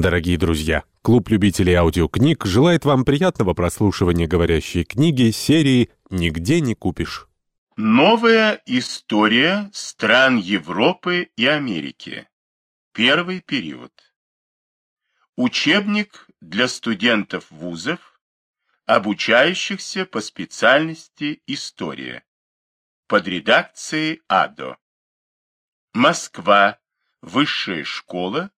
Дорогие друзья, клуб любителей аудиокниг желает вам приятного прослушивания говорящей книги серии «Нигде не купишь». Новая история стран Европы и Америки. Первый период. Учебник для студентов вузов, обучающихся по специальности история. Под редакцией АДО. Москва. Высшая школа.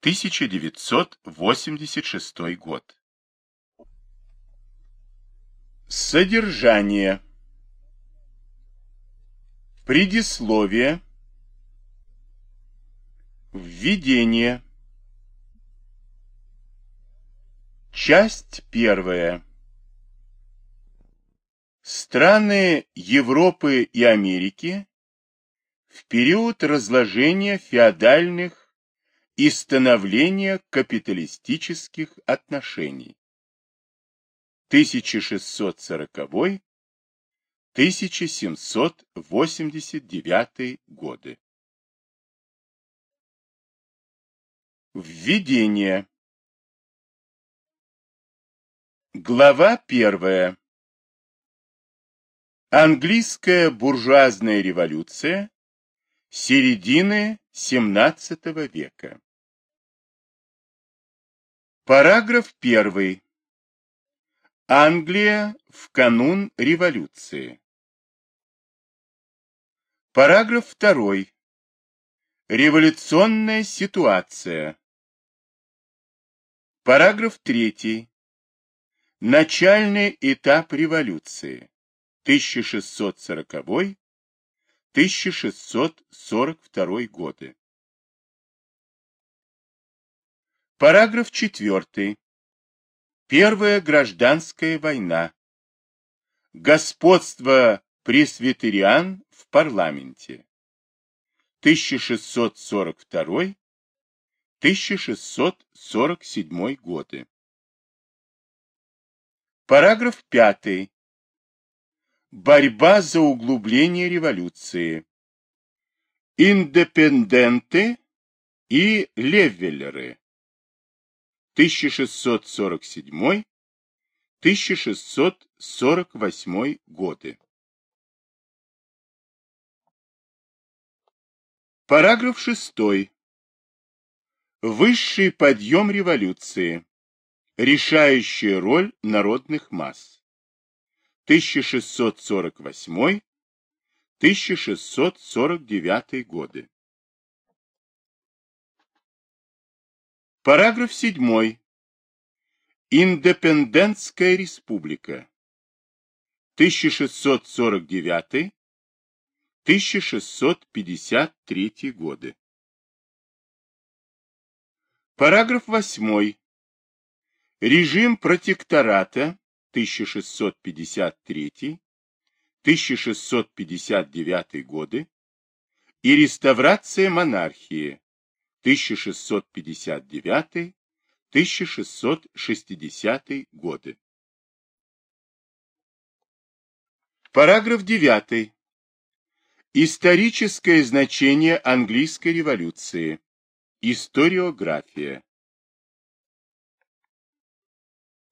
1986 год. Содержание. Предисловие. Введение. Часть первая. Страны Европы и Америки в период разложения феодальных и становления капиталистических отношений. 1640-1789 годы. Введение. Глава первая. Английская буржуазная революция середины XVII века. Параграф 1. Англия в канун революции. Параграф 2. Революционная ситуация. Параграф 3. Начальный этап революции. 1640-1642 годы. Параграф 4. Первая гражданская война. Господство пресвитериан в парламенте. 1642-1647 годы. Параграф 5. Борьба за углубление революции. Индепенденты и левелеры. 1647-1648 годы. Параграф 6. Высший подъем революции. Решающая роль народных масс. 1648-1649 годы. Параграф 7. Индепендентская республика. 1649-1653 годы. Параграф 8. Режим протектората 1653-1659 годы и реставрация монархии 1659-1660 годы. Параграф 9. Историческое значение английской революции. Историография.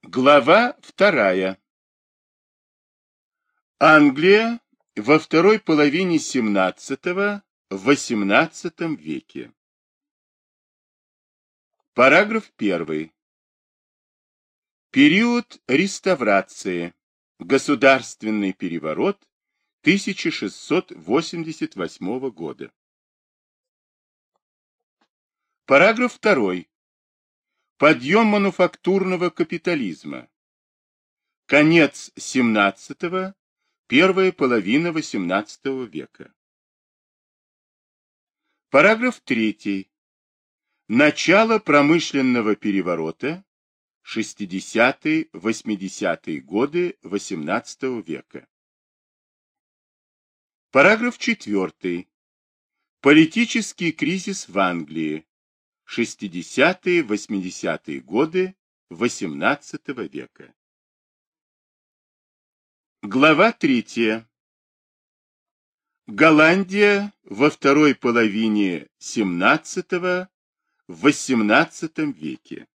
Глава 2. Англия во второй половине XVII-XVIII веке. Параграф 1. Период реставрации. Государственный переворот 1688 года. Параграф 2. Подъем мануфактурного капитализма. Конец 17 первая половина 18 века. Параграф 3. Начало промышленного переворота 60-80-е годы XVIII века. Параграф 4. Политический кризис в Англии 60-80-е годы XVIII века. Глава 3. Голландия во второй половине XVII в XVIII веке.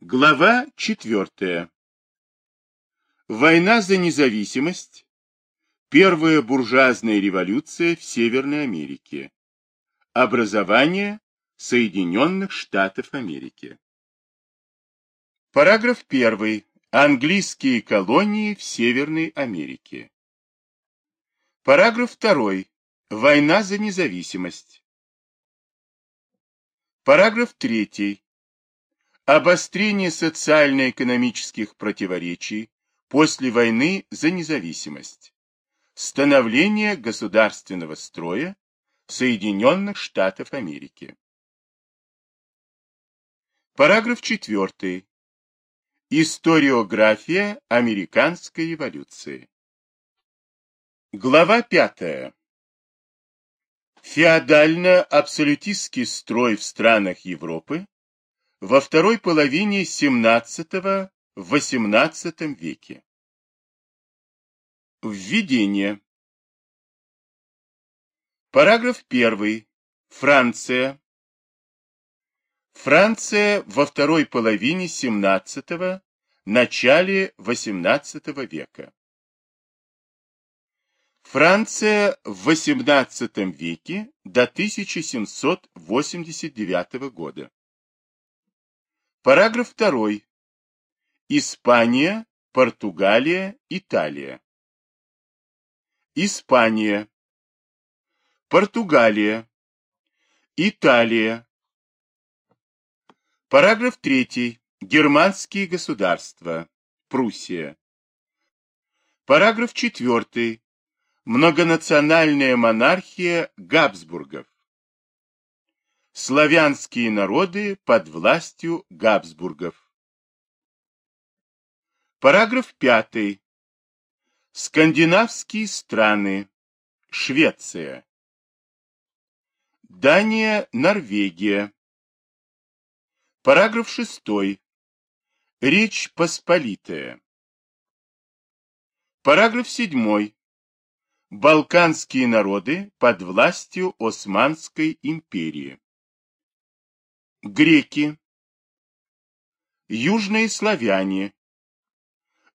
Глава 4. Война за независимость. Первая буржуазная революция в Северной Америке. Образование Соединенных Штатов Америки. Параграф 1. Английские колонии в Северной Америке. Параграф 2. Война за независимость. Параграф 3. Обострение социально-экономических противоречий после войны за независимость. Становление государственного строя Соединенных Штатов Америки. Параграф 4. Историография американской революции. Глава 5. Феодально-абсолютистский строй в странах Европы во второй половине XVII-XVIII веке. Введение. Параграф 1. Франция. Франция во второй половине XVII, начале XVIII века. Франция в XVIII веке до 1789 года. Параграф 2. Испания, Португалия, Италия. Испания. Португалия. Италия. Параграф 3. Германские государства. Пруссия. Параграф 4. Многонациональная монархия Габсбургов. Славянские народы под властью Габсбургов. Параграф 5. Скандинавские страны. Швеция. Дания, Норвегия. Параграф 6. Речь Посполитая. Параграф 7. Балканские народы под властью Османской империи. Греки. Южные славяне.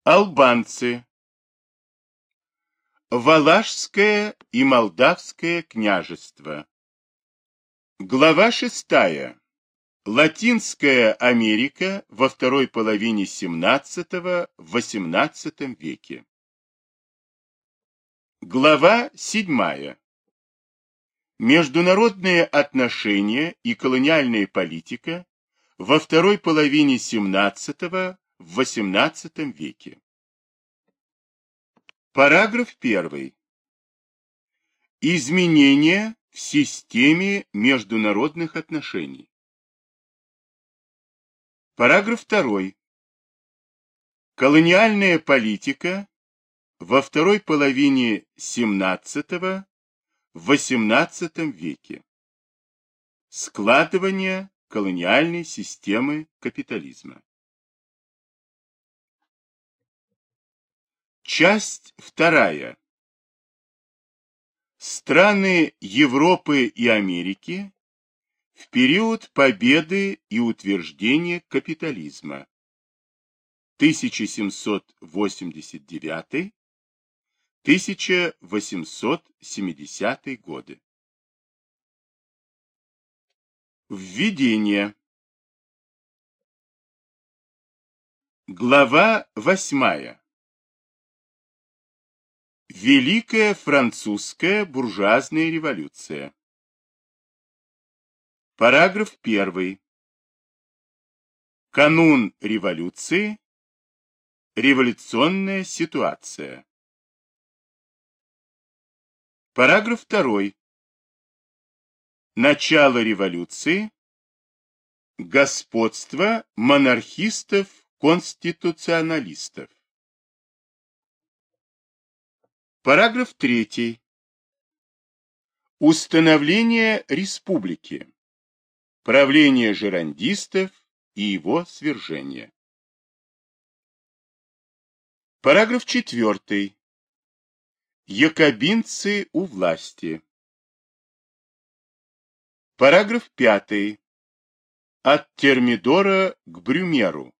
Албанцы. Валашское и Молдавское княжество. Глава 6. Латинская Америка во второй половине XVII-XVIII веке. Глава 7. Международные отношения и колониальная политика во второй половине XVII-XVIII веке. Параграф 1. Изменения в системе международных отношений. Параграф 2. Колониальная политика во второй половине XVII XVIII веке. Складывание колониальной системы капитализма. Часть вторая. Страны Европы и Америки в период победы и утверждения капитализма 1789 1870 годы. Введение. Глава восьмая. Великая французская буржуазная революция. Параграф первый. Канун революции. Революционная ситуация. Параграф 2. Начало революции. Господство монархистов-конституционалистов. Параграф 3. Установление республики. Правление жерандистов и его свержение. Параграф 4. Якобинцы у власти. Параграф 5. От Термидора к Брюмеру.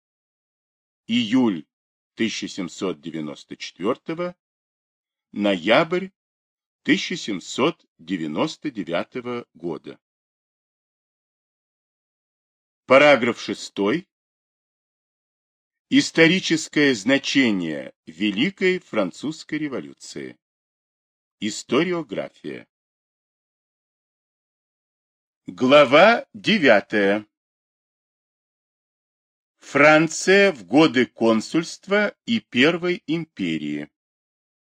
Июль 1794, ноябрь 1799 года. Параграф 6. Историческое значение Великой Французской революции. Историография. Глава 9. Франция в годы консульства и Первой империи.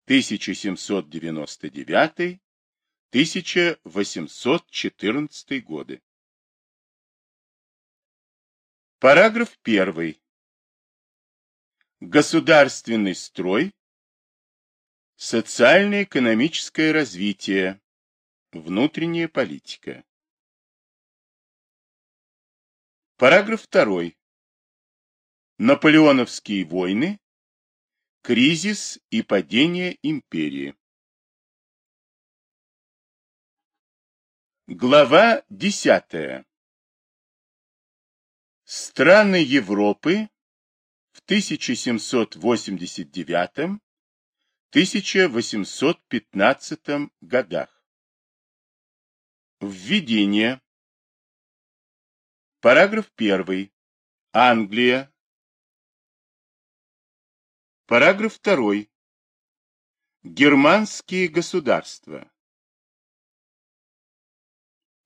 1799-1814 годы. Параграф 1. Государственный строй. Социально-экономическое развитие. Внутренняя политика. Параграф 2. Наполеоновские войны. Кризис и падение империи. Глава 10. Страны Европы в 1789-1815 годах. Введение. Параграф 1. Англия. Параграф 2. Германские государства.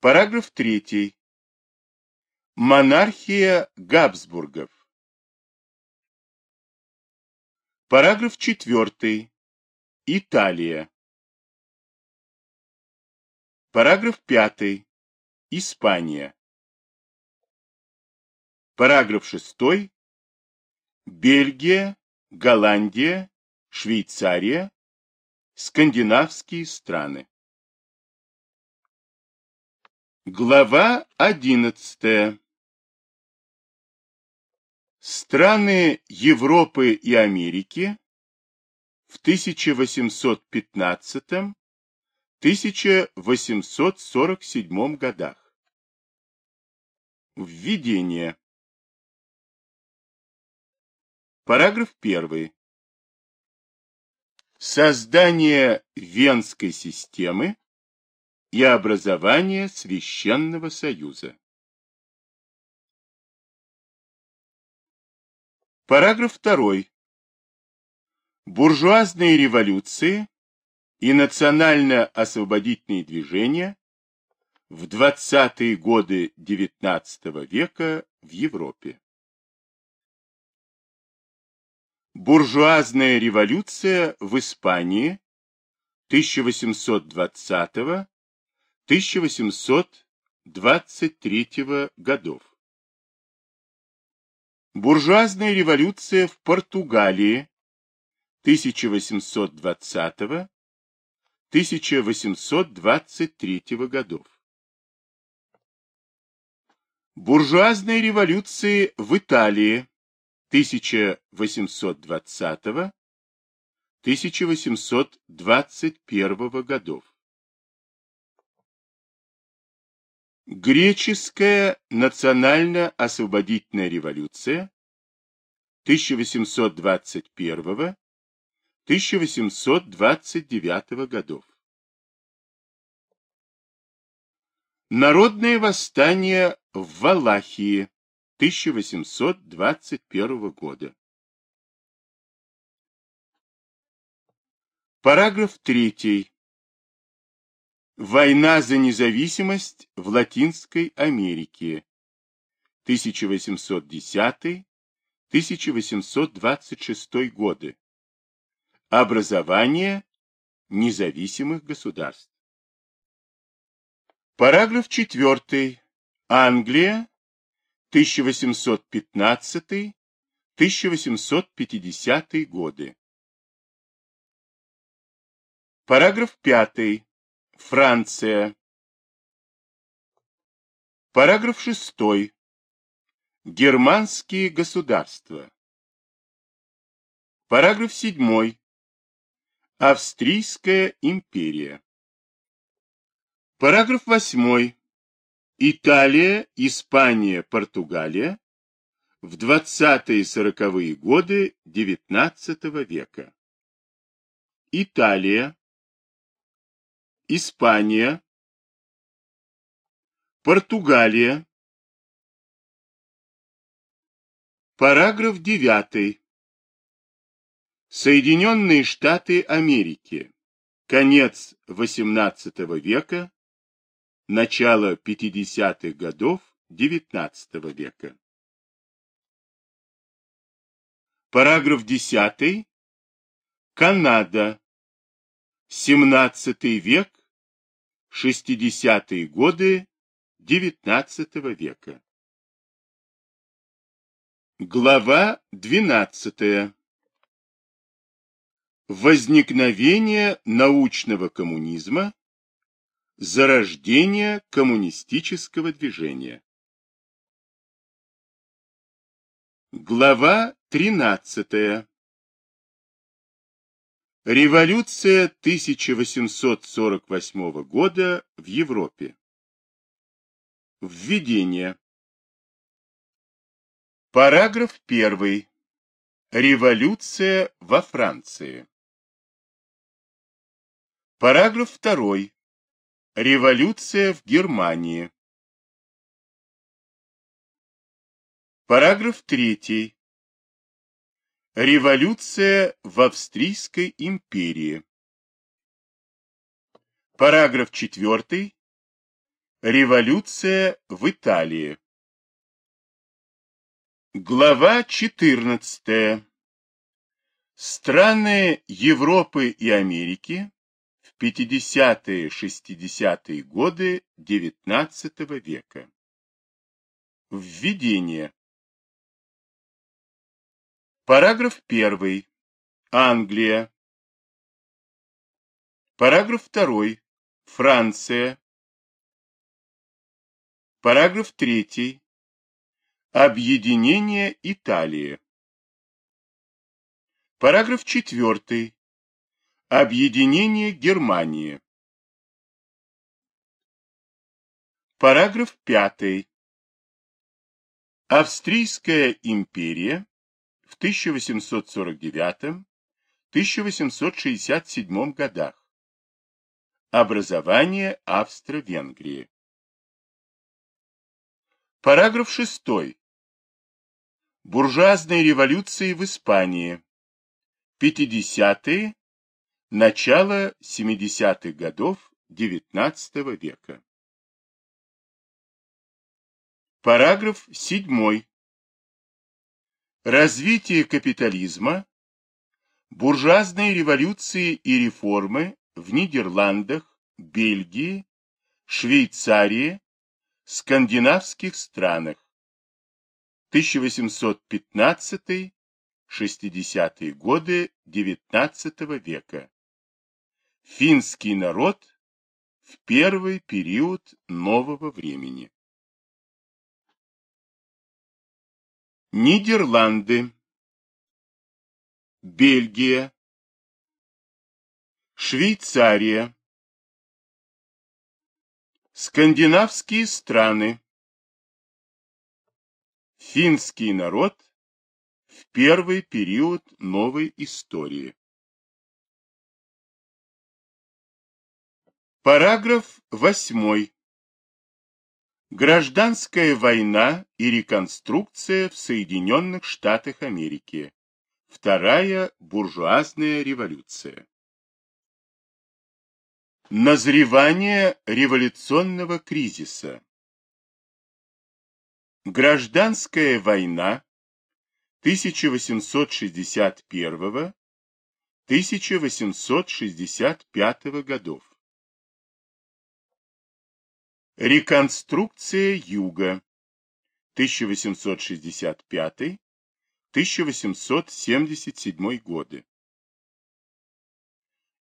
Параграф 3. Монархия Габсбургов. Параграф 4. Италия. Параграф 5. Испания. Параграф 6. Бельгия, Голландия, Швейцария, скандинавские страны. Глава 11. Страны Европы и Америки в 1815-1847 годах. Введение. Параграф 1. Создание Венской системы и образование Священного Союза. Параграф 2. Буржуазные революции и национально-освободительные движения в 20-е годы XIX века в Европе. Буржуазная революция в Испании 1820-1823 годов. Буржуазная революция в Португалии 1820-1823 годов. Буржуазные революции в Италии 1820-1821 годов. Греческая национально-освободительная революция 1821-1829 годов. Народное восстание в Валахии 1821 года. Параграф 3. Война за независимость в Латинской Америке. 1810-1826 годы. Образование независимых государств. Параграф 4. Англия 1815-1850 годы. Параграф 5. Франция. Параграф 6. Германские государства. Параграф 7. Австрийская империя. Параграф 8. Италия, Испания, Португалия в 20-40-е годы XIX века. Италия, Испания, Португалия. Параграф 9. Соединенные Штаты Америки. Конец XVIII века, начало 50-х годов XIX века. Параграф 10. Канада. 17 век, 60-е годы XIX века. Глава 12. Возникновение научного коммунизма, зарождение коммунистического движения. Глава 13. Революция 1848 года в Европе. Введение. Параграф 1. Революция во Франции. Параграф 2. Революция в Германии. Параграф 3. Революция в Австрийской империи. Параграф 4. Революция в Италии. Глава 14. Страны Европы и Америки 50-60-е годы XIX века. Введение. Параграф 1. Англия. Параграф 2. Франция. Параграф 3. Объединение Италии. Параграф 4. Объединение Германии. Параграф 5. Австрийская империя в 1849-1867 годах. Образование Австро-Венгрии. Параграф 6. Буржуазные революции в Испании. 50-е, начало 70-х годов XIX века. Параграф 7. Развитие капитализма, буржуазные революции и реформы в Нидерландах, Бельгии, Швейцарии, скандинавских странах. 1815-60-е годы XIX века. Финский народ в первый период нового времени. Нидерланды, Бельгия, Швейцария, Скандинавские страны, Финский народ в первый период новой истории. Параграф 8. Гражданская война и реконструкция в Соединенных Штатах Америки. Вторая буржуазная революция. Назревание революционного кризиса. Гражданская война 1861-1865 годов. Реконструкция Юга 1865-1877 годы.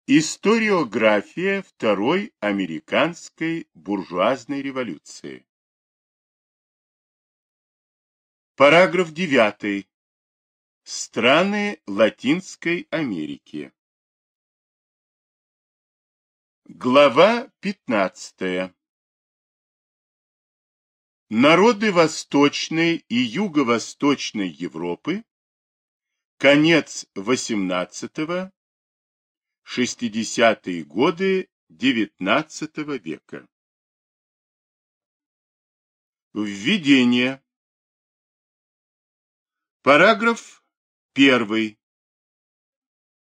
Историография Второй американской буржуазной революции. Параграф 9. Страны Латинской Америки. Глава 15. Народы Восточной и Юго-Восточной Европы. Конец XVIII, 60-е годы XIX века. Введение. Параграф 1.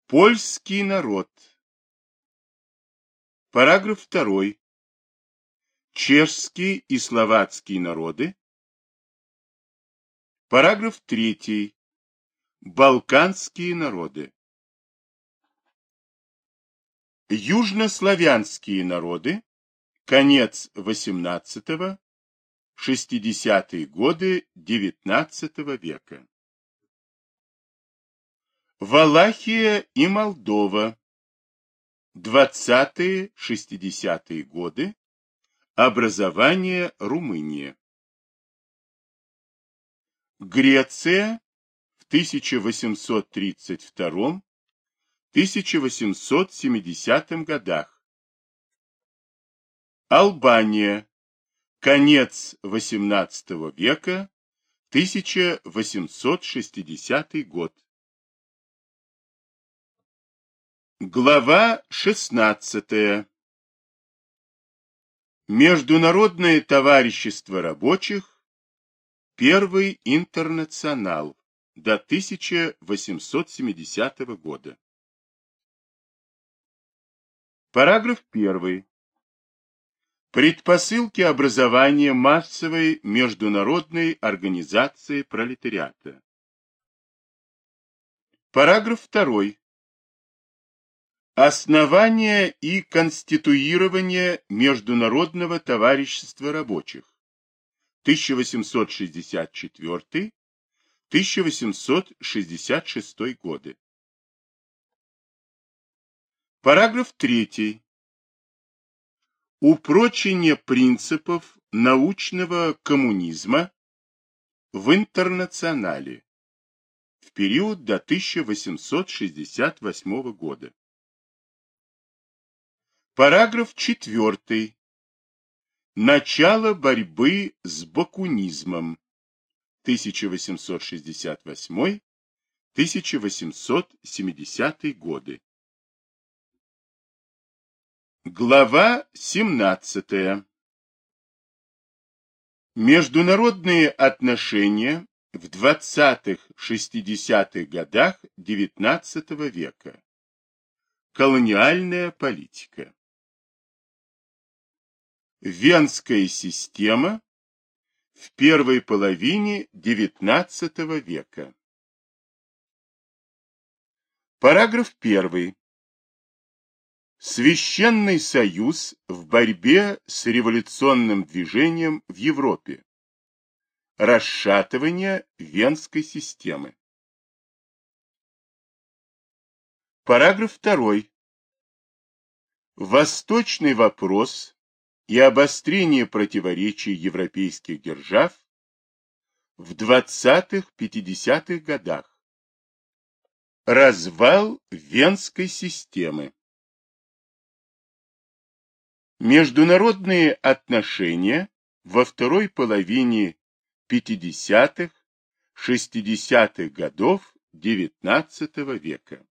Польский народ. Параграф 2. Чешские и словацкие народы. Параграф 3. Балканские народы. Южнославянские народы. Конец XVIII, 60-е годы XIX века. Валахия и Молдова. 20-60-е годы. Образование Румынии. Греция в 1832-1870 годах. Албания. Конец XVIII века, 1860 год. Глава 16. Международное товарищество рабочих. Первый интернационал до 1870 года. Параграф 1. Предпосылки образования массовой международной организации пролетариата. Параграф 2. Основание и конституирование Международного товарищества рабочих 1864-1866 годы. Параграф 3. Упрочение принципов научного коммунизма в интернационале в период до 1868 года. Параграф 4. Начало борьбы с бакунизмом 1868-1870 годы. Глава 17. Международные отношения в 20-60-х годах XIX века. Колониальная политика. Венская система в первой половине XIX века. Параграф 1. Священный союз в борьбе с революционным движением в Европе. Расшатывание Венской системы. Параграф 2. Восточный вопрос и обострение противоречий европейских держав в 20-50-х годах. Развал Венской системы. Международные отношения во второй половине 50-х, 60-х годов XIX века.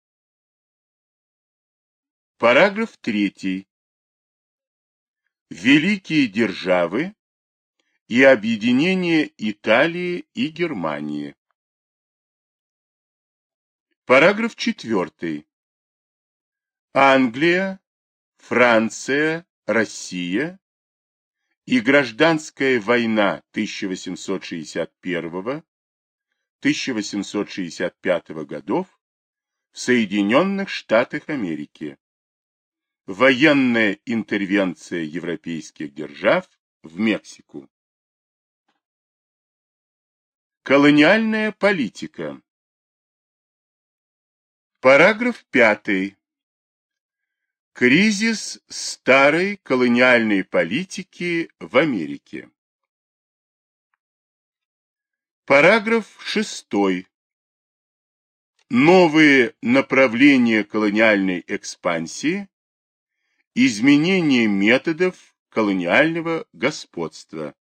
Параграф 3 великие державы и объединение Италии и Германии. Параграф 4. Англия, Франция, Россия и гражданская война 1861-1865 годов в Соединенных Штатах Америки военная интервенция европейских держав в Мексику. Колониальная политика. Параграф 5. Кризис старой колониальной политики в Америке. Параграф 6. Новые направления колониальной экспансии Изменение методов колониального господства.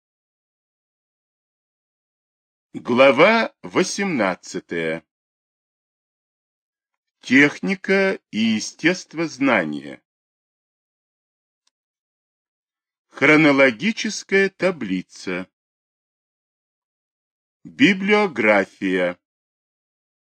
Глава 18. Техника и естествознание. Хронологическая таблица. Библиография.